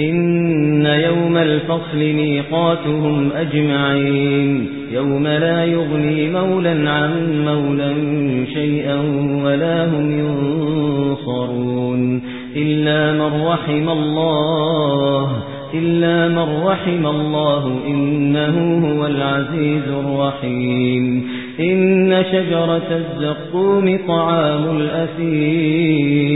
إن يوم الفصل ميقاتهم أجمعين يوم لا يغني مولا عن مولا شيئا ولا هم ينصرون إلا من رحم الله إلا من رحم الله إنه هو العزيز الرحيم. إن شجرة الزقوم طعام الأثيم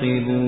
مرتقبون